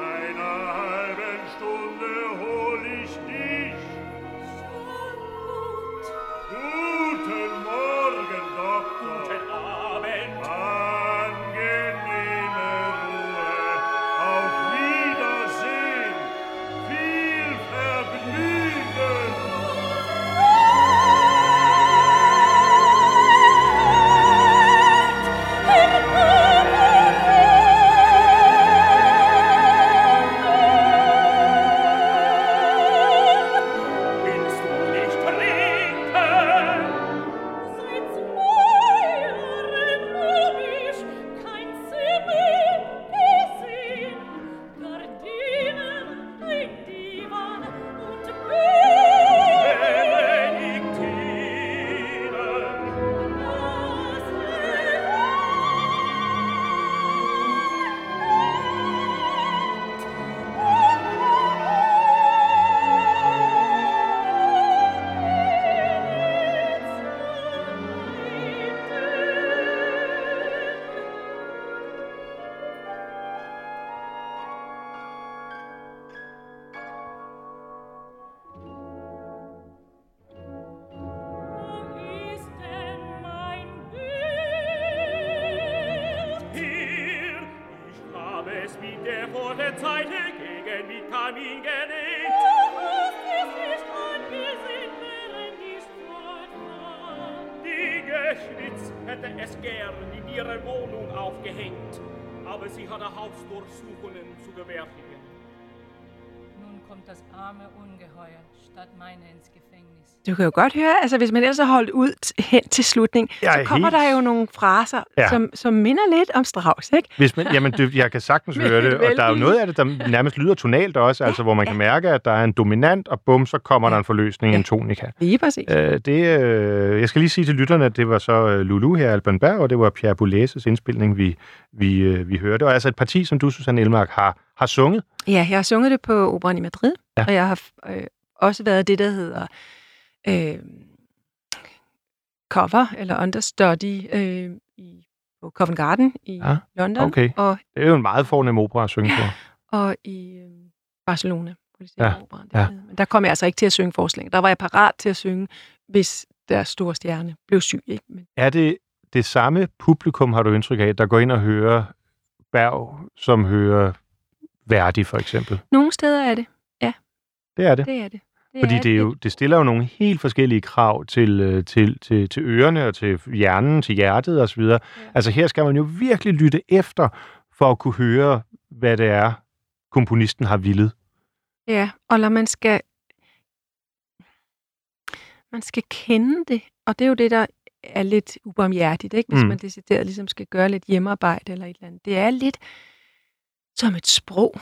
eine halbe Du kan jo godt høre, altså hvis man ellers har holdt ud hen til slutningen, Jeg så er kommer helt- der jo nogle fraser, Ja. ja. som, som minder lidt om Strauss, ikke? Hvis man, jamen, det, jeg kan sagtens høre det, og der er jo noget af det, der nærmest lyder tonalt også, altså hvor man kan mærke, at der er en dominant, og bum, så kommer der en forløsning, en tonika. Lige præcis. Øh, det, øh, jeg skal lige sige til lytterne, at det var så øh, Lulu her, Alban Berg, og det var Pierre Boulez's indspilning, vi, vi, øh, vi hørte. Og altså et parti, som du, Susanne Elmark, har, har sunget. Ja, jeg har sunget det på Operan i Madrid, Ja. ja. og jeg har øh, også været det, der hedder øh, cover eller understudy øh, i, på Covent Garden i Ja, ja. London okay. og, Det er jo en meget fornem opera at synge på. og i øh, Barcelona. Ja, Operan, ja. Men der kom jeg altså ikke til at synge forskning. Der var jeg parat til at synge, hvis deres store stjerne blev syg. Ikke? Men, Er det det samme publikum, har du indtryk af, der går ind og hører Berg, som hører Verdi for eksempel? nogle steder er det. Det er det. Det er det. Det Fordi det, er jo, det stiller jo nogle helt forskellige krav til, øh, til, til, til ørerne og til hjernen, til hjertet osv. Ja. Altså her skal man jo virkelig lytte efter, for at kunne høre, hvad det er, komponisten har villet. Ja, og når man skal man skal kende det, og det er jo det, der er lidt ubarmhjertigt, ikke? hvis mm. man decideret ligesom skal gøre lidt hjemmearbejde eller et eller andet. Det er lidt som et sprog.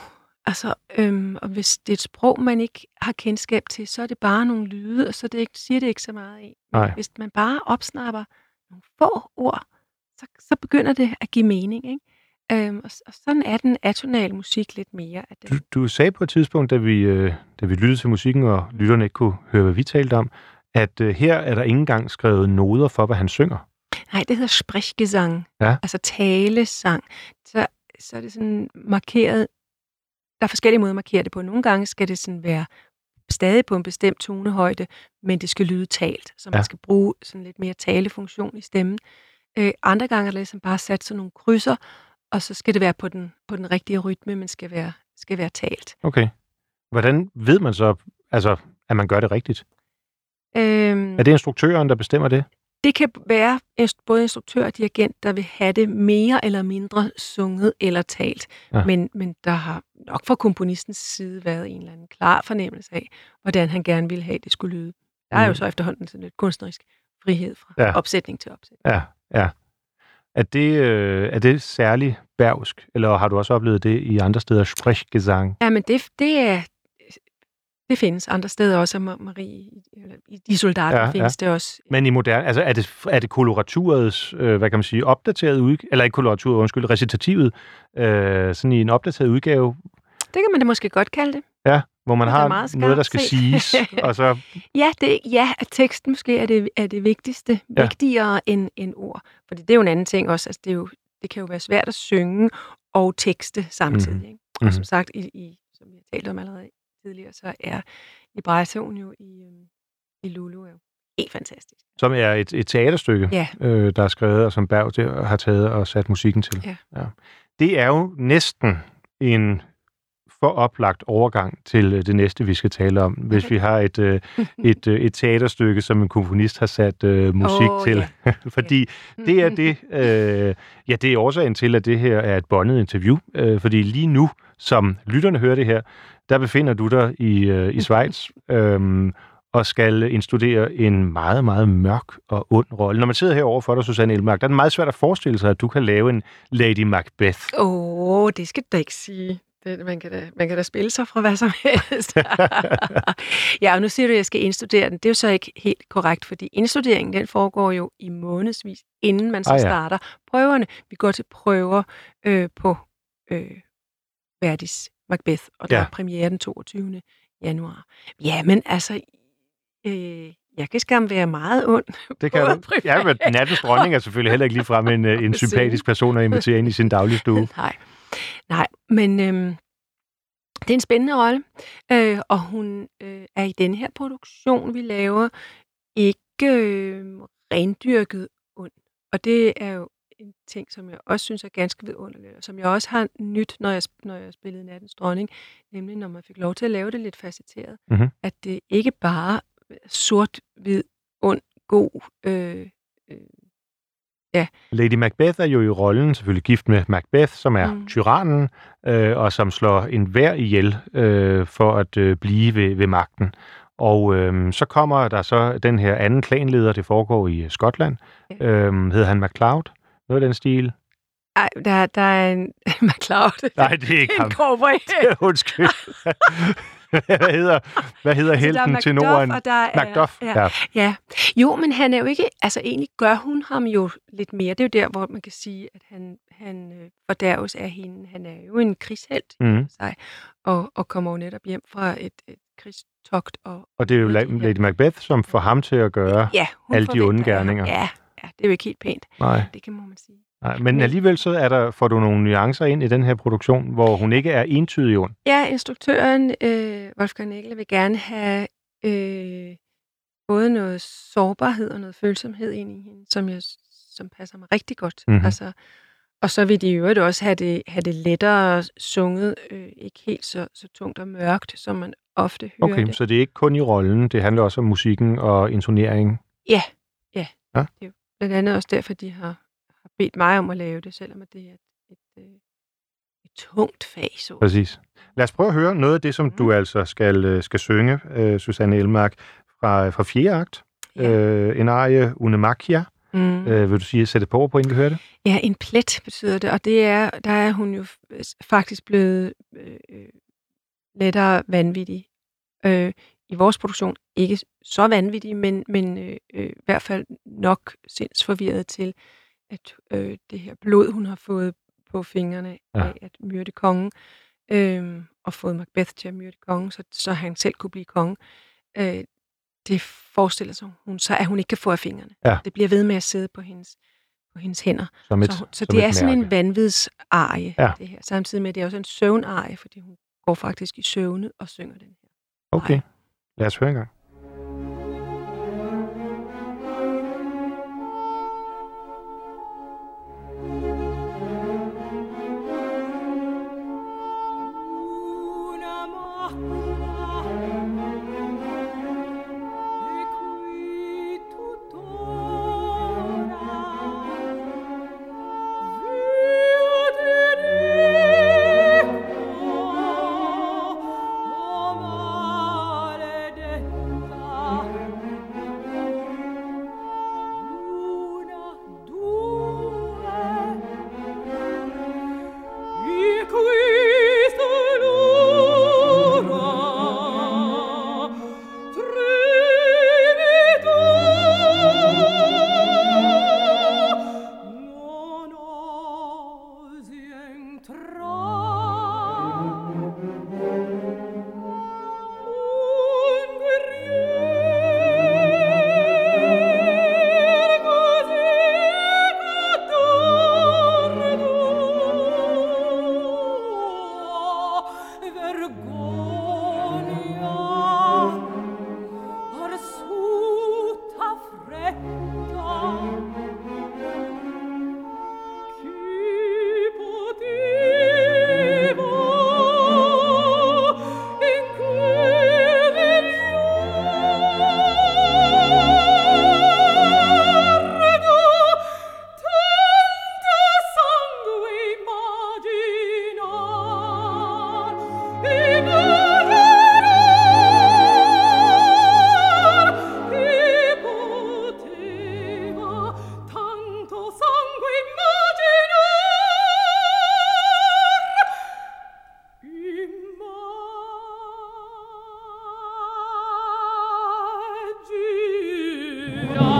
Altså, øhm, og hvis det er et sprog, man ikke har kendskab til, så er det bare nogle lyde, og så det ikke, siger det ikke så meget af. Nej. Hvis man bare opsnapper nogle få ord, så, så begynder det at give mening. Ikke? Øhm, og, og sådan er den atonal musik lidt mere. At den, Du, du sagde på et tidspunkt, da vi, øh, da vi lyttede til musikken, og lytterne ikke kunne høre, hvad vi talte om, at øh, her er der ikke engang skrevet noder for, hvad han synger. Nej, det hedder Sprechgesang. Ja. Altså talesang. Så, så er det sådan markeret... Der er forskellige måder at markere det på. Nogle gange skal det sådan være stadig på en bestemt tonehøjde, men det skal lyde talt. Så man Ja. skal bruge sådan lidt mere talefunktion i stemmen. Øh, andre gange er det ligesom bare sat sådan nogle krydser, og så skal det være på den, på den rigtige rytme, men skal være, skal være talt. Okay. Hvordan ved man så, altså, at man gør det rigtigt? Øhm, Er det instruktøren, der bestemmer det? Det kan være både instruktør og dirigent, der vil have det mere eller mindre sunget eller talt. Ja. Men, men der har nok fra komponistens side været en eller anden klar fornemmelse af, hvordan han gerne ville have, det skulle lyde. Der er Mm. jo så efterhånden sådan lidt kunstnerisk frihed fra ja. opsætning til opsætning. Ja, ja. Er det, øh, er det særlig bergsk, eller har du også oplevet det i andre steder? Sprechgesang? Ja, men det, det er... Det findes andre steder også, og Ma- Marie, eller i De Soldater Ja, findes ja. det også. Men i moderne, altså er det, er det koloraturets, øh, hvad kan man sige, opdateret udgave, eller ikke koloraturet, undskyld, recitativet, øh, sådan i en opdateret udgave, Det kan man da måske godt kalde det. ja, hvor man Det har noget, der skal set. siges, og så, Ja, det, ja, at teksten måske er det, er det vigtigste, Ja. vigtigere end, end ord. Fordi det er jo en anden ting også. Altså, det, er jo, det kan jo være svært at synge og tekste samtidig. Mhm. Mm-hmm. Ikke? Og Mhm. som sagt, i, i, som vi har talt om allerede tidligere, så er librettoen jo i, øhm, i Lulu jo helt fantastisk. som er et, et teaterstykke, Ja. øh, der er skrevet, og som Berg det, har taget og sat musikken til. Ja. Ja. Det er jo næsten en for oplagt overgang til øh, det næste, vi skal tale om, hvis vi har et, øh, et, øh, et teaterstykke, som en komponist har sat øh, musik Åh, til. ja. fordi det er det, øh, ja, det er årsagen til, at det her er et bondet interview. Øh, fordi lige nu, som lytterne hører det her, der befinder du dig i, øh, i Schweiz øh, og skal indstudere en meget, meget mørk og ond rolle. Når man sidder herovre for dig, Susanne Elmark, der er det meget svært at forestille sig, at du kan lave en Lady Macbeth. Åh, oh, det skal du ikke sige. Det, man, kan da, man kan da spille sig fra hvad som helst. ja, og nu siger du, at jeg skal indstudere den. Det er jo så ikke helt korrekt, fordi indstuderingen den foregår jo i månedsvis, inden man så Ah, ja. starter prøverne. Vi går til prøver øh, på øh, Verdis Macbeth, og der Ja. er premiere den 22. januar. Ja, men altså, øh, jeg kan skam være meget ond. Det kan du. Ja, men nattens dronning er selvfølgelig heller ikke ligefrem en, øh, en sympatisk person at invitere ind i sin dagligstue. Nej, nej, men øhm, det er en spændende rolle, øh, og hun øh, er i den her produktion, vi laver, ikke øh, rendyrket ond. Og det er jo en ting, som jeg også synes er ganske vidunderligt, og som jeg også har nyt, når jeg, når jeg spillede Nattens Dronning, nemlig når man fik lov til at lave det lidt facetteret, Mhm. at det ikke bare sort-hvid, ond, god, øh, øh, Lady Macbeth er jo i rollen selvfølgelig gift med Macbeth, som er mm. Mm. tyrannen, øh, og som slår enhver ihjel øh, for at øh, blive ved, ved magten. Og øh, så kommer der så den her anden klanleder, det foregår i øh, Skotland. Ja. Øh, hedder han MacLeod? Noget af den stil? ej, der, der er en McLeod. Nej, det er ikke ham. en cowboy. Undskyld. hvad hedder, hvad hedder Altså, er helten Macduff, til Norden? og der er, Macduff, Ja, ja. ja. Jo, men han er jo ikke... Altså, egentlig gør hun ham jo lidt mere. Det er jo der, hvor man kan sige, at han, han øh, fordærves af hende. Han er jo en krigshelt Mm. sig, og, og kommer jo netop hjem fra et, et krigstogt. Og, Og det er jo Lady Macbeth, som får ham til at gøre... ja, alle de onde gerninger. Ja, ja, det er jo ikke helt pænt. Nej. Det kan må man sige. Nej, men alligevel så er der, får du nogle nuancer ind i den her produktion, hvor hun ikke er entydig ond. Ja, instruktøren øh, Wolfgang Nægle vil gerne have øh, både noget sårbarhed og noget følsomhed ind i hende, som, jeg, som passer mig rigtig godt. Mhm. Altså, og så vil de i øvrigt også have det, have det lettere sunget, øh, ikke helt så, så tungt og mørkt, som man ofte hører Okay, det. så det er ikke kun i rollen, det handler også om musikken og intonering. Ja, ja. Ja. Det er jo blandt andet også derfor, de har, har bedt mig om at lave det, selvom det er et, et, øh, et tungt fag. Så. Præcis. Lad os prøve at høre noget af det, som Mhm. du altså skal, øh, skal synge, øh, Susanne Elmark, fra, fra fjerde akt. Ja. Øh, en arie Unemakia. Mm. Øh, vil du sige, sætte på på, inden vi hører det? Ja, en plet betyder det, og det er, der er hun jo faktisk blevet øh, øh, lettere vanvittig. Øh, I vores produktion ikke så vanvittig, men, men øh, øh, i hvert fald nok sindsforvirret til, at øh, det her blod, hun har fået på fingrene Ja. af at myrde kongen, øh, og fået Macbeth til at myrde kongen, så, så han selv kunne blive konge, øh, det forestiller sig hun så, at hun ikke kan få af fingrene. Ja. Det bliver ved med at sidde på hendes, på hendes hænder. Som et, Så, hun- så det et er sådan mærke. en vanvidsarie, Ja. det her. Samtidig med, at det er også en søvnarie, fordi hun går faktisk i søvne og synger den her. Okay, lad os høre en Hallelujah.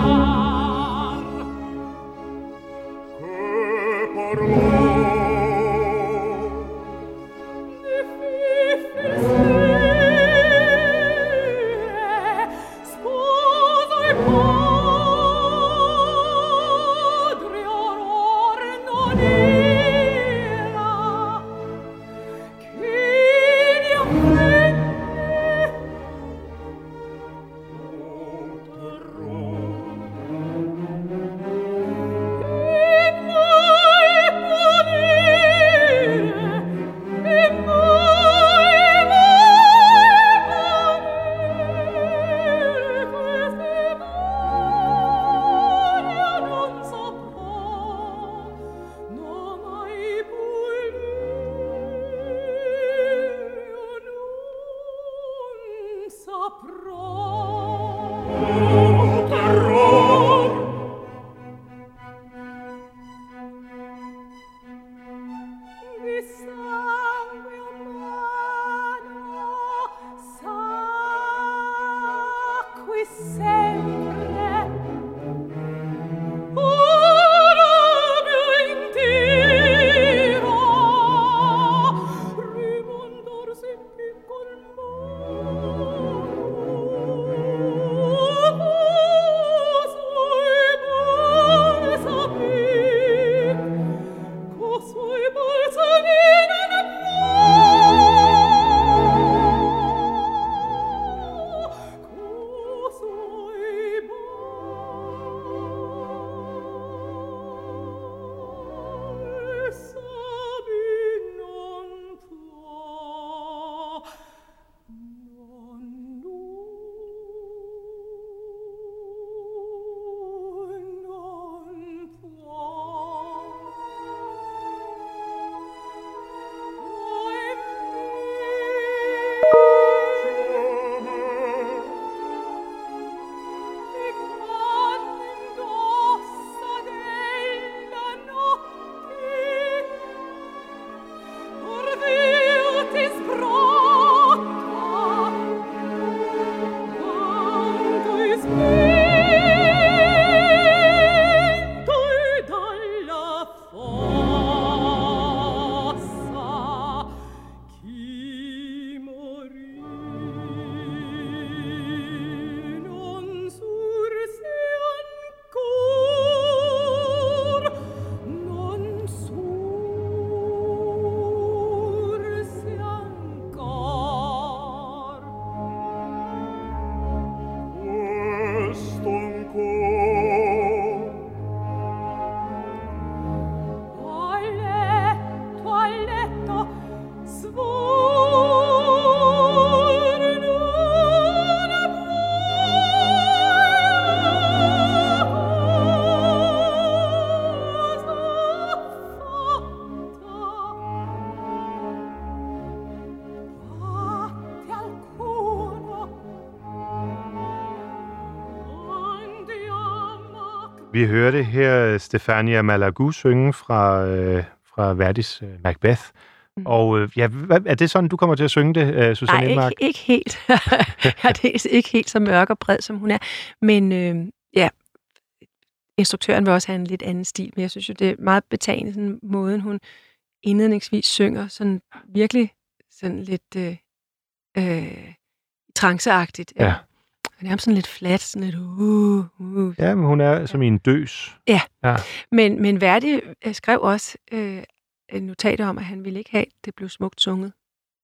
Vi hørte her Stefania Malagou synge fra, øh, fra Verdis øh, Macbeth. Mm. Og øh, ja, er det sådan, du kommer til at synge det, øh, Susanne Nej, Indmark? ikke, ikke helt. jeg er dels ikke helt så mørk og bred, som hun er. Men øh, ja, instruktøren vil også have en lidt anden stil, men jeg synes jo, det er meget betagende, sådan måden, hun indledningsvis synger, sådan virkelig sådan lidt øh, øh, tranceagtigt. Ja. Og nærmest sådan lidt flat, sådan lidt uh, uh. Ja, men hun er som i en døs. Men, men Verdi øh, skrev også øh, notat om, at han ville ikke have, at det blev smukt sunget.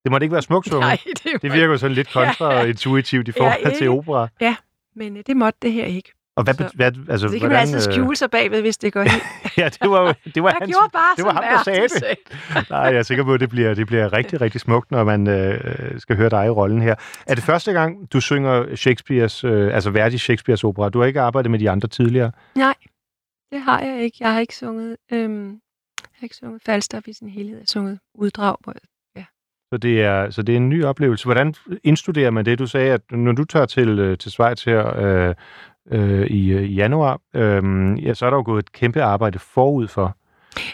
Det må det ikke være smukt sunget. Nej, det, Det virker jo sådan lidt kontraintuitivt i forhold Ja, til opera. Men øh, det måtte det her ikke. Og hvad, Så- hvad altså, Så det kan man hvordan, altid øh, skjule sig bagved, hvis det går helt... Ja, det var, det var Jeg hans... bare, det var ham, der sagde det. sagde. Nej, jeg er sikker på, at det bliver, det bliver rigtig, rigtig smukt, når man øh, skal høre dig i rollen her. Er det første gang, du synger Shakespeares, øh, altså Verdi Shakespeares opera? Du har ikke arbejdet med de andre tidligere? Nej, det har jeg ikke. Jeg har ikke sunget, øhm, jeg har ikke sunget Falstaff i sin helhed. Jeg har sunget uddrag. Hvor Så det, er, så det er en ny oplevelse. Hvordan indstuderer man det? Du sagde, at når du tager til, øh, til Schweiz her øh, øh, i, øh, i januar, øh, ja, så er der jo gået et kæmpe arbejde forud for.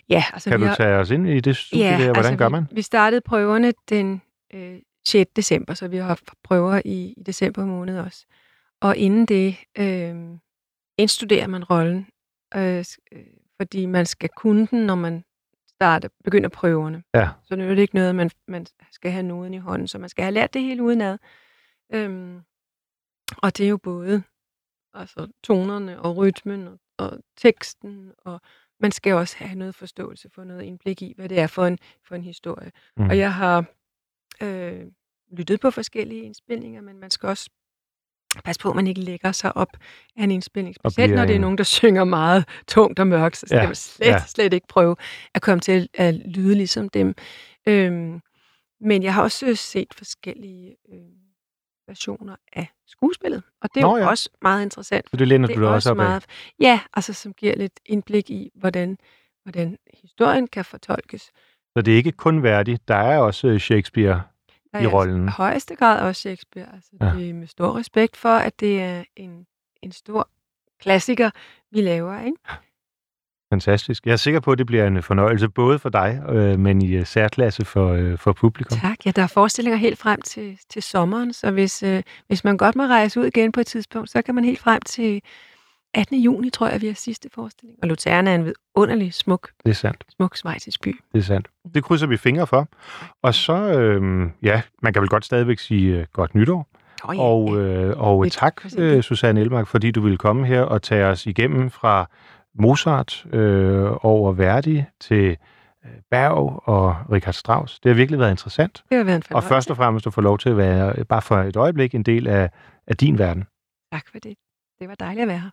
ja, altså Kan vi du har, tage os ind i det studie der? Hvordan altså, gør vi, man? Vi startede prøverne den øh, 6. december, så vi har haft prøver i, i december måned også. Og inden det, øh, indstuderer man rollen, øh, øh, fordi man skal kunne den, når man starter, begynder prøverne. Ja. Så nu er det ikke noget, man, man skal have noden i hånden, så man skal have lært det hele udenad. Øhm, og det er jo både altså, tonerne og rytmen og, og teksten, og man skal også have noget forståelse for noget indblik i, hvad det er for en, for en historie. Mm. Og jeg har øh, lyttet på forskellige indspilninger, men man skal også passe på, at man ikke lægger sig op af en indspilning. Specielt bliver når det er en- nogen, der synger meget tungt og mørkt, så skal Ja, man slet, ja. slet ikke prøve at komme til at lyde ligesom dem. Øhm, men jeg har også set forskellige øh, versioner af skuespillet, og det er Nå jo ja. også meget interessant. Så det læner Det du også op af. meget, ja, altså som giver lidt indblik i, hvordan, hvordan historien kan fortolkes. Så det er ikke kun værdigt, der er også øh, Shakespeare. Der I er rollen. I højeste grad også Shakespeare. Altså, ja. Det er med stor respekt for, at det er en, en stor klassiker, vi laver. Ikke? Fantastisk. Jeg er sikker på, at det bliver en fornøjelse, både for dig, øh, men i øh, særklasse for, øh, for publikum. Tak. Ja, der er forestillinger helt frem til, til sommeren, så hvis, øh, hvis man godt må rejse ud igen på et tidspunkt, så kan man helt frem til 18. juni, tror jeg, vi har sidste forestilling. Og Luzern er en vidunderlig, smuk, Det er sandt. smuk svejtisk by. Det er sandt. Det krydser vi fingre for. Og så, øh, ja, man kan vel godt stadigvæk sige øh, godt nytår. Oh, Og, øh, og tak, øh, Susanne Elmark, fordi du ville komme her og tage os igennem fra Mozart øh, over Verdi til øh, Berg og Richard Strauss. Det har virkelig været interessant. det har været en Og fornøjelse. først og fremmest at få lov til at være, bare for et øjeblik, en del af, af din verden. Tak for det. Det var dejligt at være her.